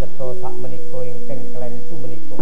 cedha sak menika ingkang kelentu menika.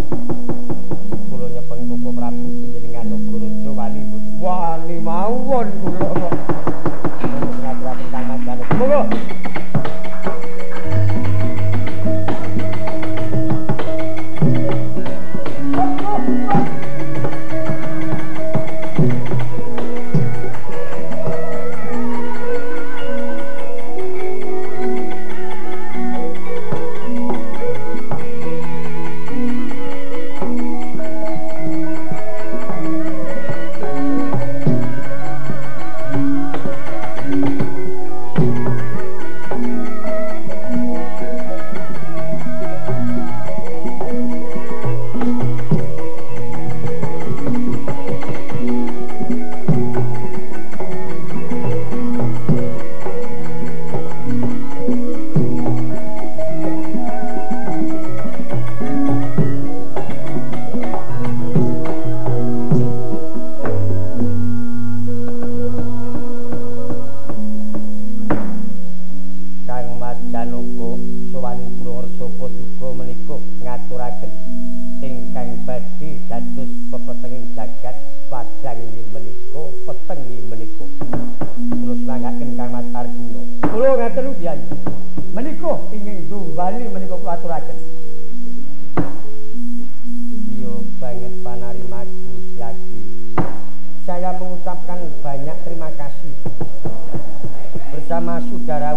Pará,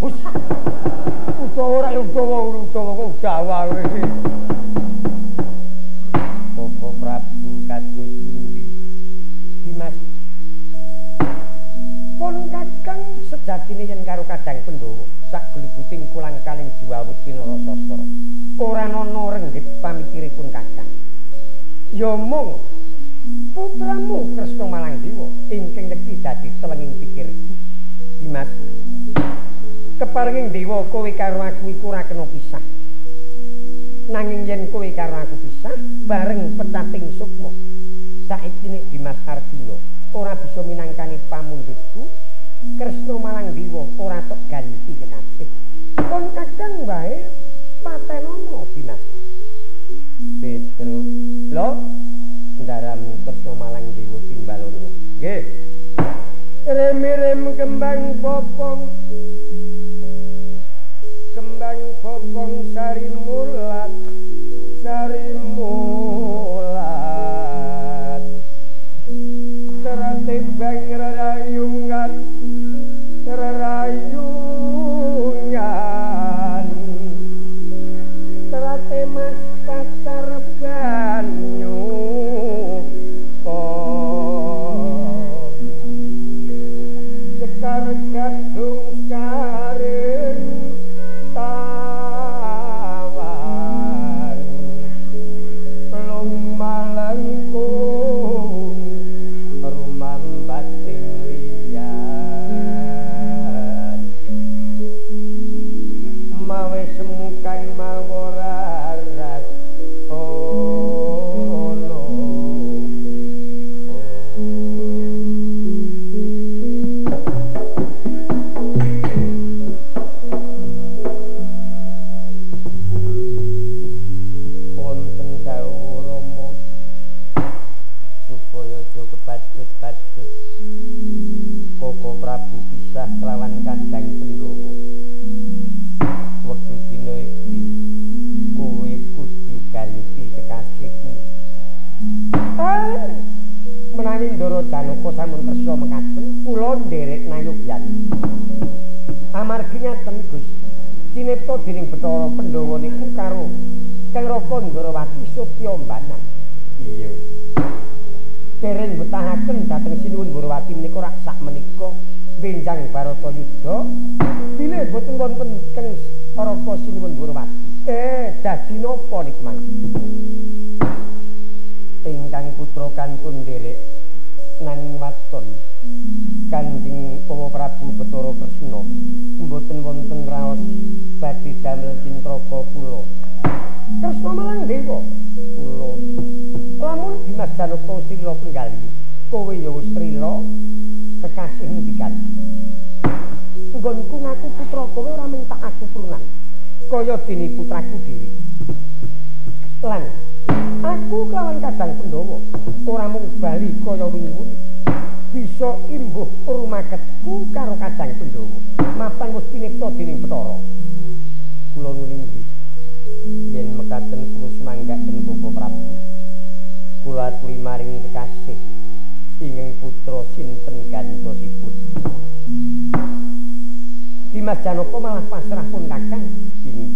o pero lo betahaken dhateng Sinuwun Ndrawati menika rak sak menika benjang Baratayuda. Bilih boten wonten Kang Raka Sinuwun Ndrawati. Eh, dadi napa niku mangke? Ingkang putra kantun nderek nanging waton Kanjeng Pawa Prabu Bathara Kresna mboten wonten raos badhe damel cintraka kula. Kresna malang dewa kula. Lamun Dimas Janaka sila penggali, kowe ya wis trila kekasihmu diganti. Nggonku ngaku putra kowe ora minta aku purnan. Kaya dene putraku dhewe. Lan aku kelawan kadang Pandhawa ora mung bali kaya wingi-wingi. bisa imbuh rumaketku karo kadang Pandhawa. Mapan wis tinipta dening Bathara. Kula nulingi yen mekaten kula semanggaken Bapa Prabu. Kula aturi maring kekasih ingkang putra sinten gantosipun. Dimas Janaka malah pasrah pun kakang ini.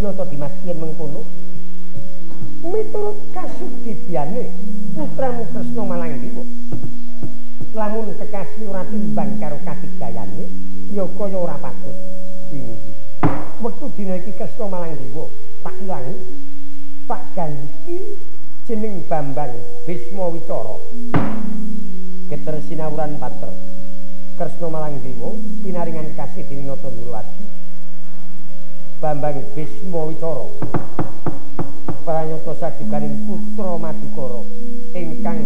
Ya to Dimas yen mengkono. Miturut kasudibyane putramu Kresna Malangdewa. lamun kekasih ora timbang karo katigayane ya kaya ora patut tinggi wektu dina iki Kresna malang dewa tak ilang tak ganti jeneng Bambang Bisma Wicara ketersinawuran pater. Kresna malang dewa pinaringan kasih dening Nata Nurwati Bambang Bisma Wicara pranyata sajuganing putra Madukara. Ingkang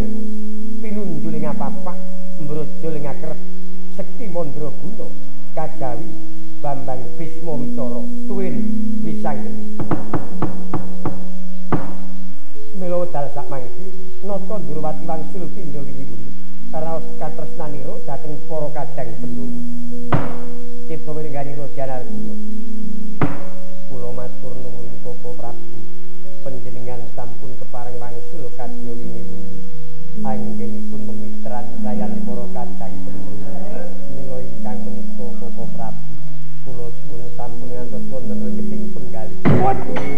pinunjuling apa-apa Mbrojol ngakrep sekti mandra guna kajawi Bambang Bisma Wicara tuwin nata Durwati wangsul pindha wingi-wingi raos katresnanira dhateng para kadang Pandhawa Cipta wiringani Raja Kula matur nuwun Bapa Prabu. Panjenengan sampun kepareng wangsul kadya wingi-wingi anggenipun memitran sayan para kadang mila ingkang menika Bapak Prabu. Kula suwun sampun ngantos wonten ing penggali Nuhun.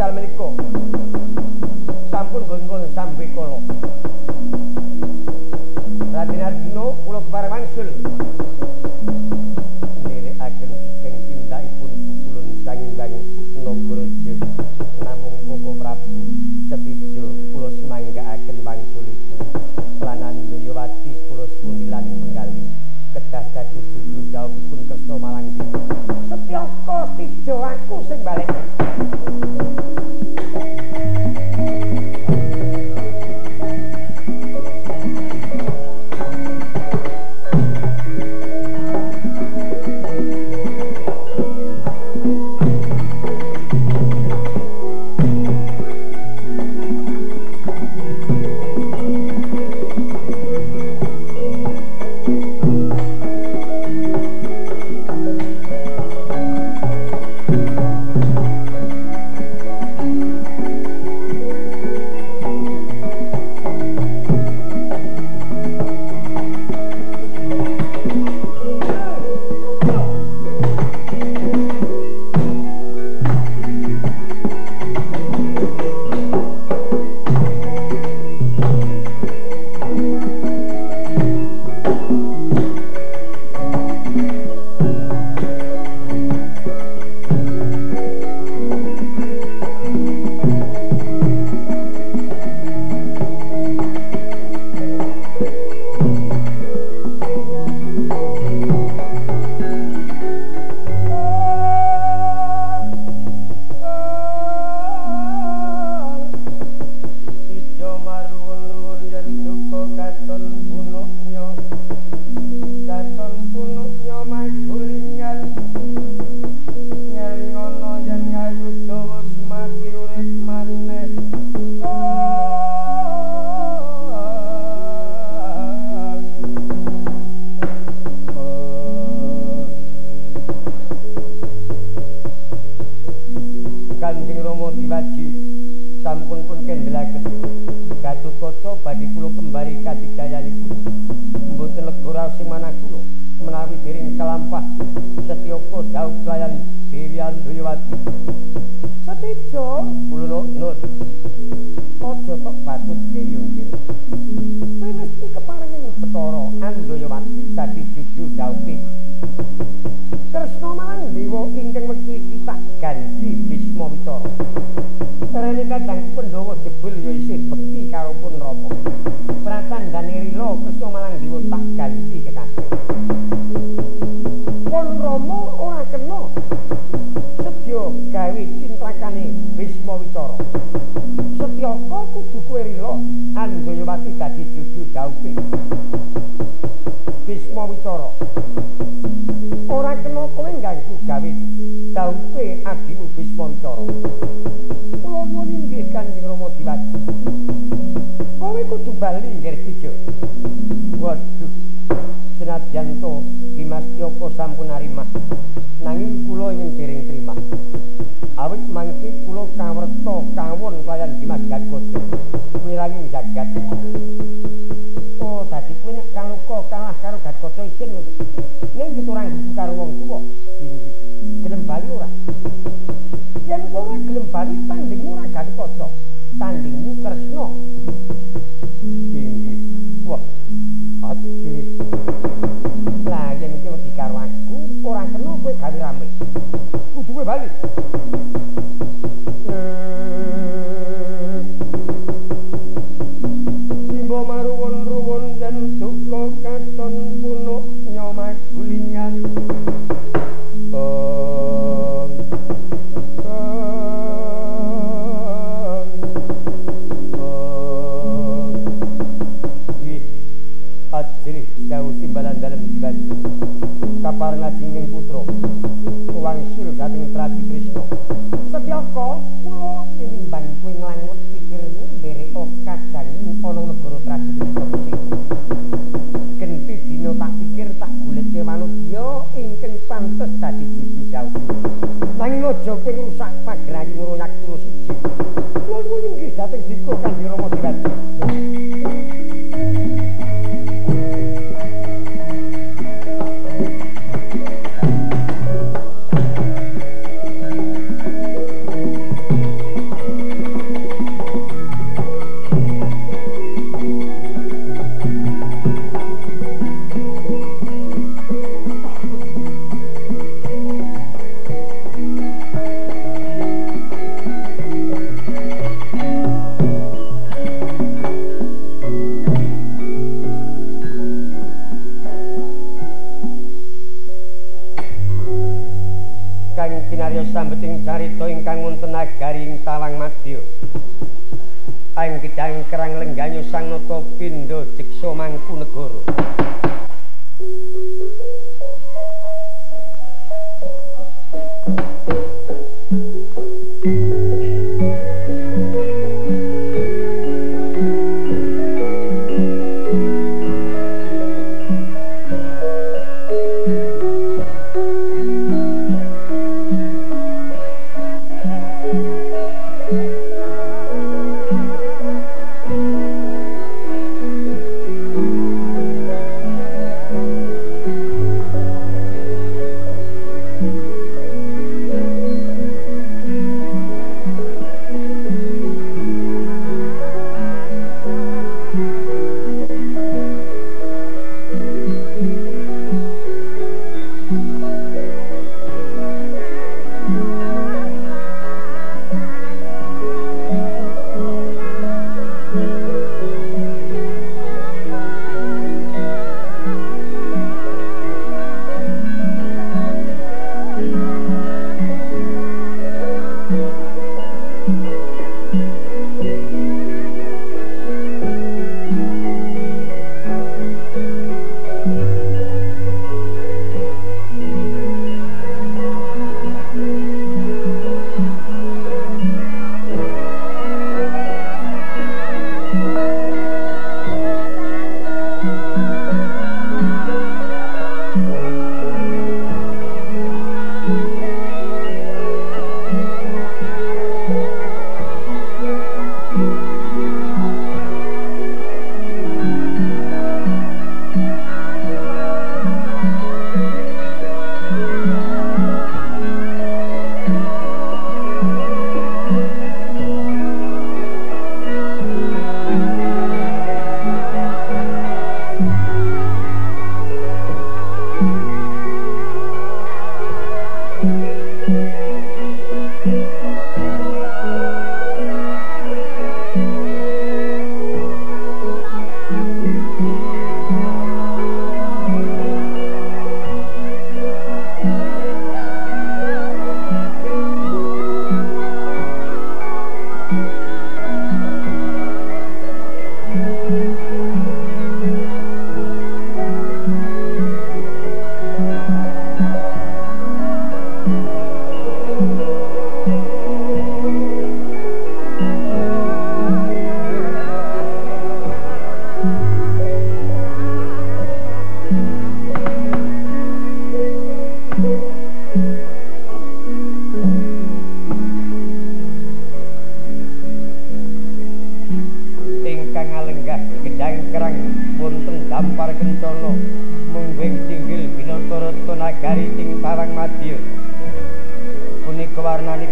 Dalmelico.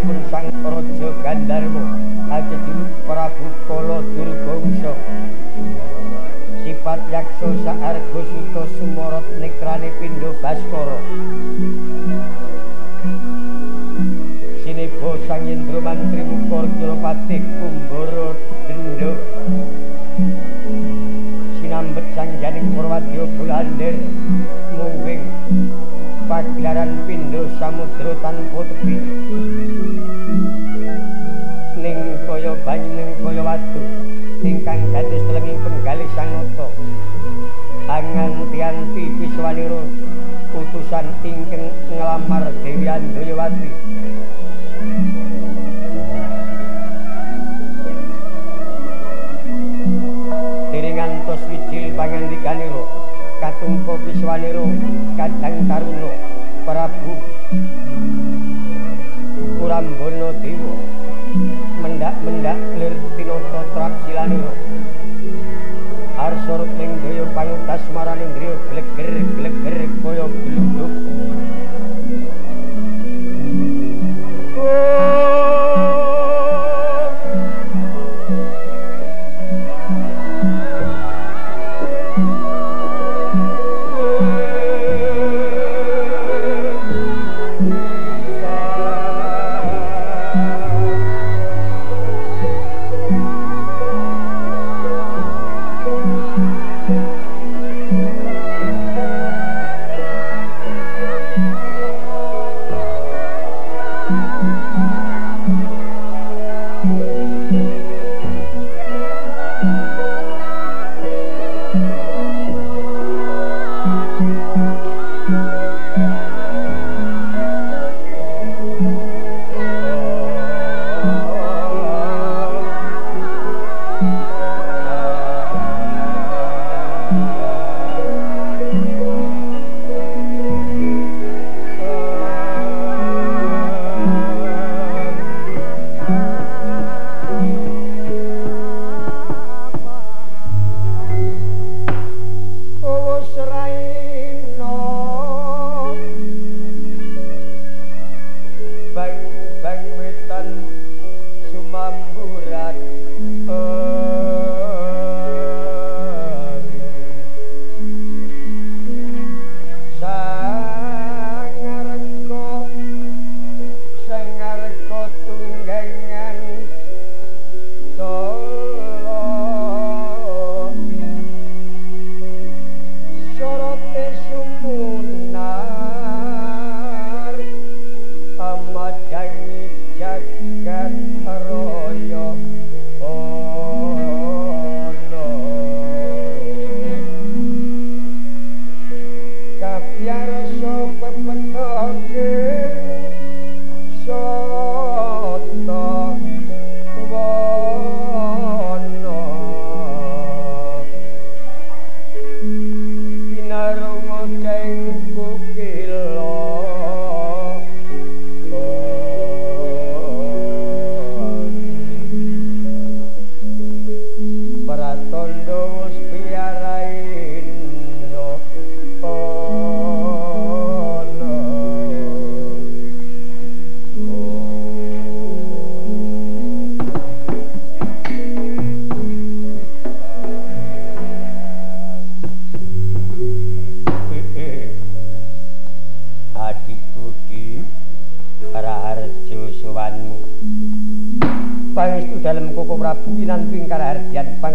Pun sang raja Gandharwa ajejuluk Prabu Kala Durgangsa sifat yaksa saarga suta sumorot nekrane pindha Baskara. Sinebo sang Indra mantri mukor Kilopati utusan ingkang nglamar Dewi Andayawati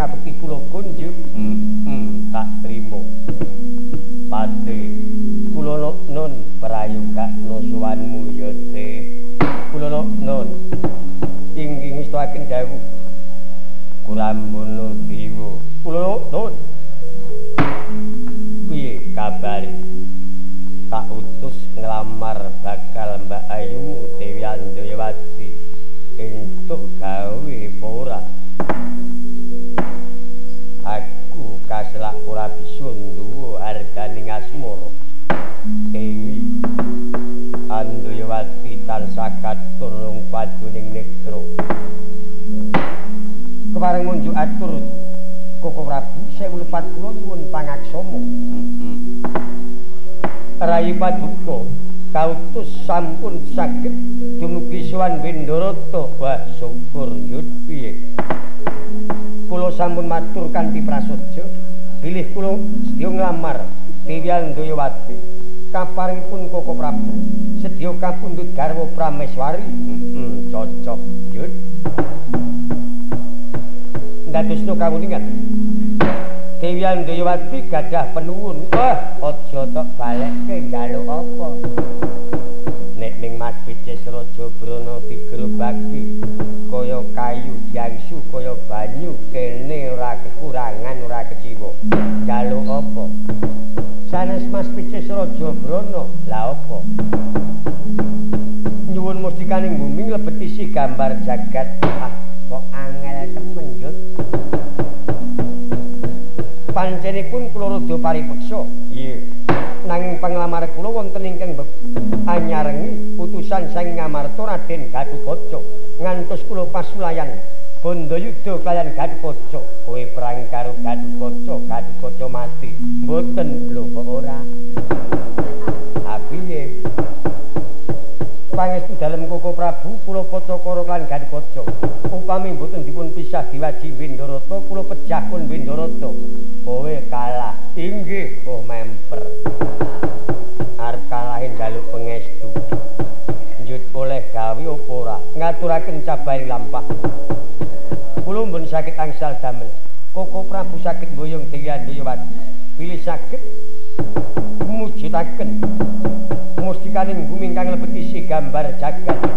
ngapeki kula kunjuk hmm, hmm, tak trimo. Pati kula nun prayoga nusuwanmu ya te kula nun inggih ngestuaken dawuh. Kula mbunuh Rai Paduka kautus sampun saged dumugi sowan Wendarata wah syukur yut piye? Kula sampun matur kanthi prasaja bilih kula sedya nglamar Dewi Andayawati kaparingipun Koko Prabu sedya kapundhut garwa Prameswari. Hmm, cocok yut dadosna kawuningan Dewi Andayawati gadah penuwun wah aja tok balekke njaluk apa nek ning Mas Bices Raja Brana digerobaki kaya kayu diangsu kaya banyu kene ora kekurangan ora keciwa njaluk apa sanes Mas Picis Raja Brana. Lah apa? Nyuwun mustikaning bumi lebet isi gambar jagat. Ah, paripeksa. Iya. Nanging panglamar kula wonten ingkang anyarengi putusan sang ngamarta Raden Gadukaca ngantos kula pasulayan Bandayuda kalian Gadukaca, kowe perang karo Gadukaca, Gadukaca mati. Mboten lho kok ora. Ha piye? Pangestu dalem Koko Prabu, kula Pacakara lan Gadukaca. Upami mboten dipun pisah diwaji Windarata, kula pejah pun Windarata. Inggih, oh memper. Arep kalahin jaluk pengestu. Njut oleh gawe apa ora? Ngaturaken cabari lampah. kula mbun saged angsal damel Koko Prabu saged mboyong Dewi Andayawati pilih saged mujudaken mustikaning bumi kang lebet isi gambar jagat